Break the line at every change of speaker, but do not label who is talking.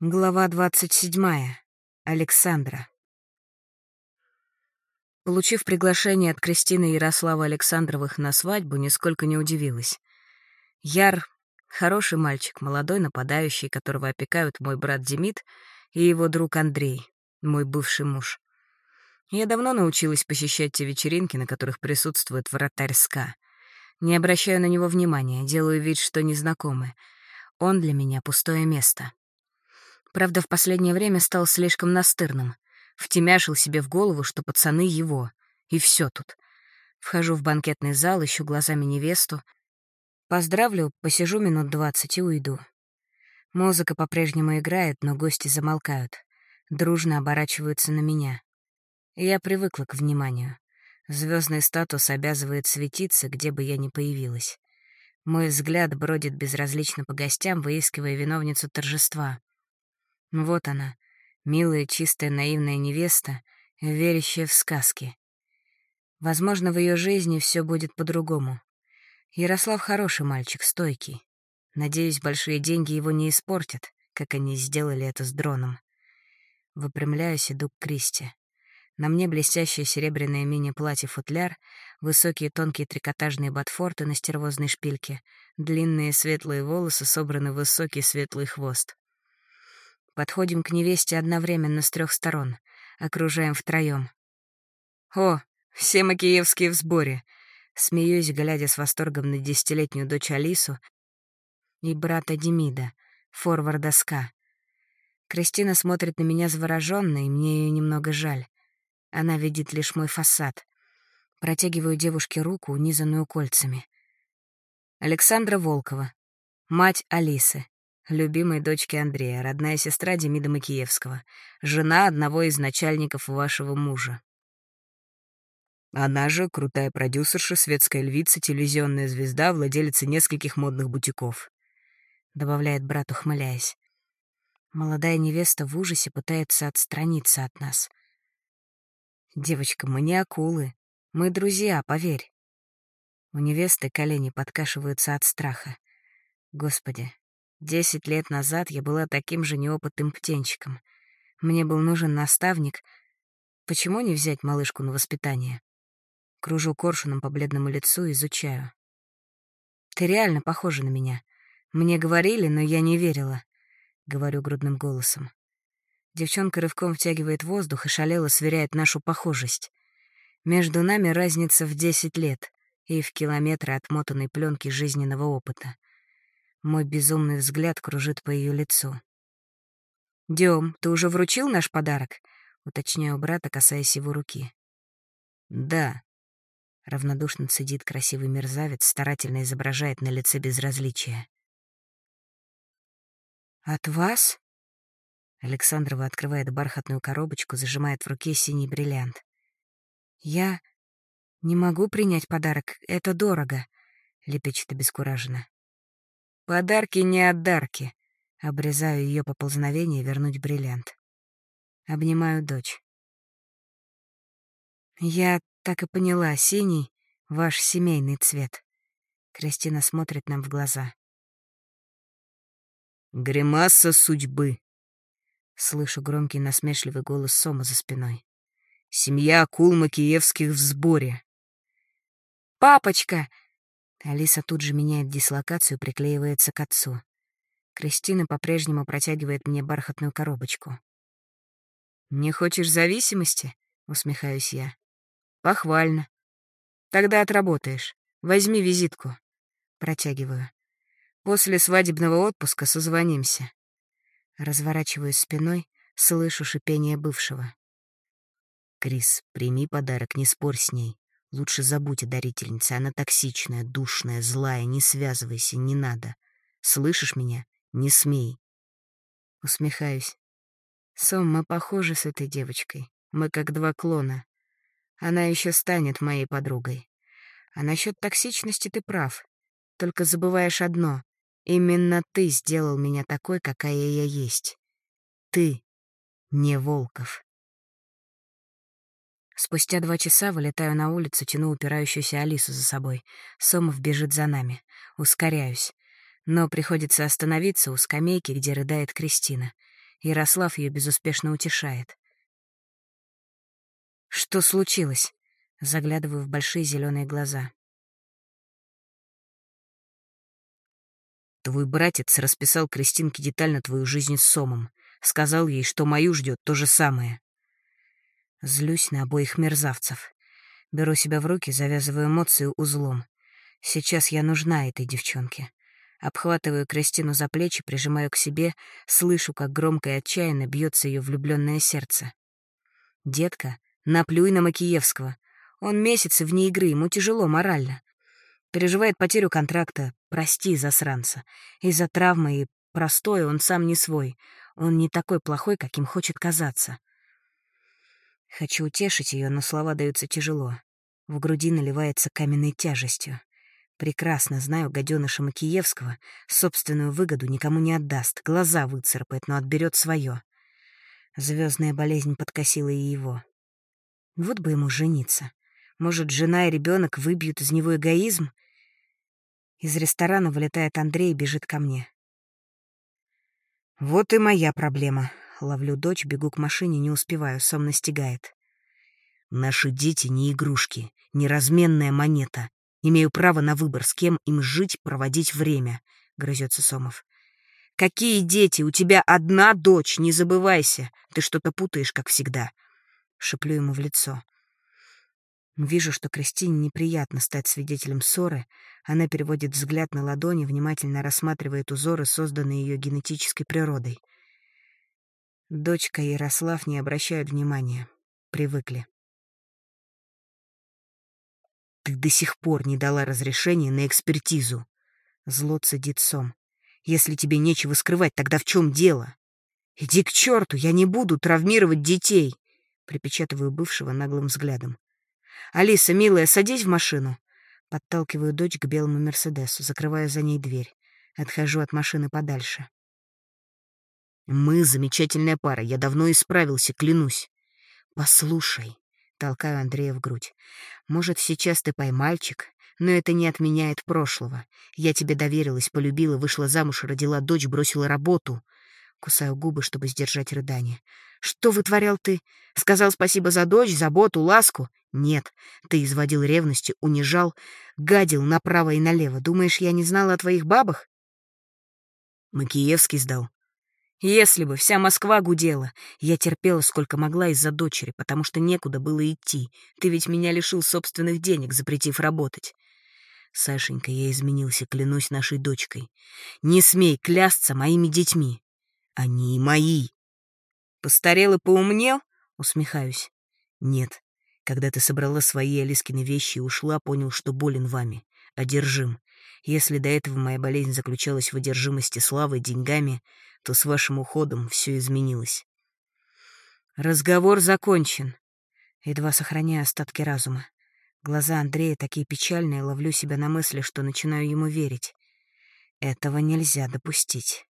Глава двадцать седьмая. Александра. Получив приглашение от Кристины Ярослава Александровых на свадьбу, нисколько не удивилась. Яр — хороший мальчик, молодой нападающий, которого опекают мой брат Демид и его друг Андрей, мой бывший муж. Я давно научилась посещать те вечеринки, на которых присутствует вратарь СКА. Не обращаю на него внимания, делаю вид, что незнакомы. Он для меня пустое место. Правда, в последнее время стал слишком настырным. Втемяшил себе в голову, что пацаны его. И все тут. Вхожу в банкетный зал, ищу глазами невесту. Поздравлю, посижу минут двадцать и уйду. Музыка по-прежнему играет, но гости замолкают. Дружно оборачиваются на меня. Я привыкла к вниманию. Звездный статус обязывает светиться, где бы я ни появилась. Мой взгляд бродит безразлично по гостям, выискивая виновницу торжества. Вот она, милая, чистая, наивная невеста, верящая в сказки. Возможно, в ее жизни все будет по-другому. Ярослав хороший мальчик, стойкий. Надеюсь, большие деньги его не испортят, как они сделали это с дроном. Выпрямляюсь, иду к Кристи. На мне блестящее серебряное мини-платье-футляр, высокие тонкие трикотажные ботфорты на стервозной шпильке, длинные светлые волосы собраны в высокий светлый хвост. Подходим к невесте одновременно с трех сторон. Окружаем втроем. «О, все макиевские в сборе!» Смеюсь, глядя с восторгом на десятилетнюю дочь Алису и брата Демида, форварда СКА. Кристина смотрит на меня заворожённо, и мне ее немного жаль. Она видит лишь мой фасад. Протягиваю девушке руку, унизанную кольцами. Александра Волкова, мать Алисы, любимой дочки Андрея, родная сестра Демида Макиевского, жена одного из начальников вашего мужа. Она же крутая продюсерша, светская львица, телевизионная звезда, владелица нескольких модных бутиков. Добавляет брат, ухмыляясь. Молодая невеста в ужасе пытается отстраниться от нас. «Девочка, мы не акулы. Мы друзья, поверь». У невесты колени подкашиваются от страха. Господи, Десять лет назад я была таким же неопытным птенчиком. Мне был нужен наставник. Почему не взять малышку на воспитание? Кружу коршуном по бледному лицу, изучаю. Ты реально похожа на меня. Мне говорили, но я не верила. Говорю грудным голосом. Девчонка рывком втягивает воздух и шалело сверяет нашу похожесть. Между нами разница в десять лет и в километры отмотанной пленки жизненного опыта. Мой безумный взгляд кружит по ее лицу. «Дем, ты уже вручил наш подарок?» — уточняю брата, касаясь его руки. «Да», — равнодушно цедит красивый мерзавец, старательно изображает на лице безразличие. «От вас?» Александрова открывает бархатную коробочку, зажимает в руке синий бриллиант. «Я не могу принять подарок, это дорого», — лепечет обескураженно. Подарки не отдарки. Обрезаю ее поползновение вернуть бриллиант. Обнимаю дочь. Я так и поняла, синий — ваш семейный цвет. Кристина смотрит нам в глаза. «Гримаса судьбы», — слышу громкий насмешливый голос Сома за спиной. «Семья акул Макиевских в сборе». «Папочка!» Алиса тут же меняет дислокацию, приклеивается к отцу. Кристина по-прежнему протягивает мне бархатную коробочку. «Не хочешь зависимости?» — усмехаюсь я. «Похвально. Тогда отработаешь. Возьми визитку». Протягиваю. «После свадебного отпуска созвонимся». Разворачиваюсь спиной, слышу шипение бывшего. «Крис, прими подарок, не спорь с ней. Лучше забудь о дарительнице. Она токсичная, душная, злая. Не связывайся, не надо. Слышишь меня? Не смей. Усмехаюсь. Сом, мы похожи с этой девочкой. Мы как два клона. Она еще станет моей подругой. А насчет токсичности ты прав. Только забываешь одно. Именно ты сделал меня такой, какая я есть. Ты, не Волков. Спустя два часа вылетаю на улицу, тяну упирающуюся Алису за собой. Сомов бежит за нами. Ускоряюсь. Но приходится остановиться у скамейки, где рыдает Кристина. Ярослав ее безуспешно утешает. «Что случилось?» Заглядываю в большие зеленые глаза. Твой братец расписал Кристинке детально твою жизнь с Сомом. Сказал ей, что мою ждет то же самое. Злюсь на обоих мерзавцев. Беру себя в руки, завязываю эмоцию узлом. Сейчас я нужна этой девчонке. Обхватываю Кристину за плечи, прижимаю к себе, слышу, как громко и отчаянно бьется ее влюбленное сердце. «Детка, наплюй на Макиевского. Он месяцы вне игры, ему тяжело морально. Переживает потерю контракта. Прости, засранца. Из-за травмы и простое он сам не свой. Он не такой плохой, каким хочет казаться. Хочу утешить ее, но слова даются тяжело. В груди наливается каменной тяжестью. Прекрасно знаю гаденыша Макиевского, собственную выгоду никому не отдаст, глаза выцарапает, но отберет свое. Звездная болезнь подкосила и его. Вот бы ему жениться. Может, жена и ребенок выбьют из него эгоизм? Из ресторана вылетает Андрей и бежит ко мне. Вот и моя проблема. Ловлю дочь, бегу к машине, не успеваю, сом настигает. Наши дети не игрушки, не разменная монета. Имею право на выбор, с кем им жить, проводить время, — грызется Сомов. «Какие дети? У тебя одна дочь, не забывайся. Ты что-то путаешь, как всегда». Шеплю ему в лицо. Вижу, что Кристине неприятно стать свидетелем ссоры. Она переводит взгляд на ладони, внимательно рассматривает узоры, созданные ее генетической природой. Дочка и Ярослав не обращают внимания. Привыкли. «Ты до сих пор не дала разрешения на экспертизу», — зло цедит Сом. «Если тебе нечего скрывать, тогда в чем дело?» «Иди к черту, я не буду травмировать детей», — припечатываю бывшего наглым взглядом. «Алиса, милая, садись в машину». Подталкиваю дочь к белому Мерседесу, закрываю за ней дверь. Отхожу от машины подальше. «Мы замечательная пара, я давно исправился, клянусь». «Послушай», — толкаю Андрея в грудь, «может, сейчас ты поймальчик, но это не отменяет прошлого. Я тебе доверилась, полюбила, вышла замуж, родила дочь, бросила работу. Кусаю губы, чтобы сдержать рыдание. «Что вытворял ты? Сказал спасибо за дочь, заботу, ласку? Нет, ты изводил ревностью, унижал, гадил направо и налево. Думаешь, я не знала о твоих бабах?» Макиевский сдал. Если бы вся Москва гудела, я терпела сколько могла из-за дочери, потому что некуда было идти. Ты ведь меня лишил собственных денег, запретив работать. Сашенька, я изменился, клянусь нашей дочкой. Не смей клясться моими детьми. Они мои. Постарел и поумнел? Усмехаюсь. Нет. Когда ты собрала свои Алискины вещи и ушла, понял, что болен вами. Одержим. Если до этого моя болезнь заключалась в одержимости славой, деньгами, то с вашим уходом все изменилось. Разговор закончен. Едва сохраняя остатки разума. Глаза Андрея такие печальные, ловлю себя на мысли, что начинаю ему верить. Этого нельзя допустить.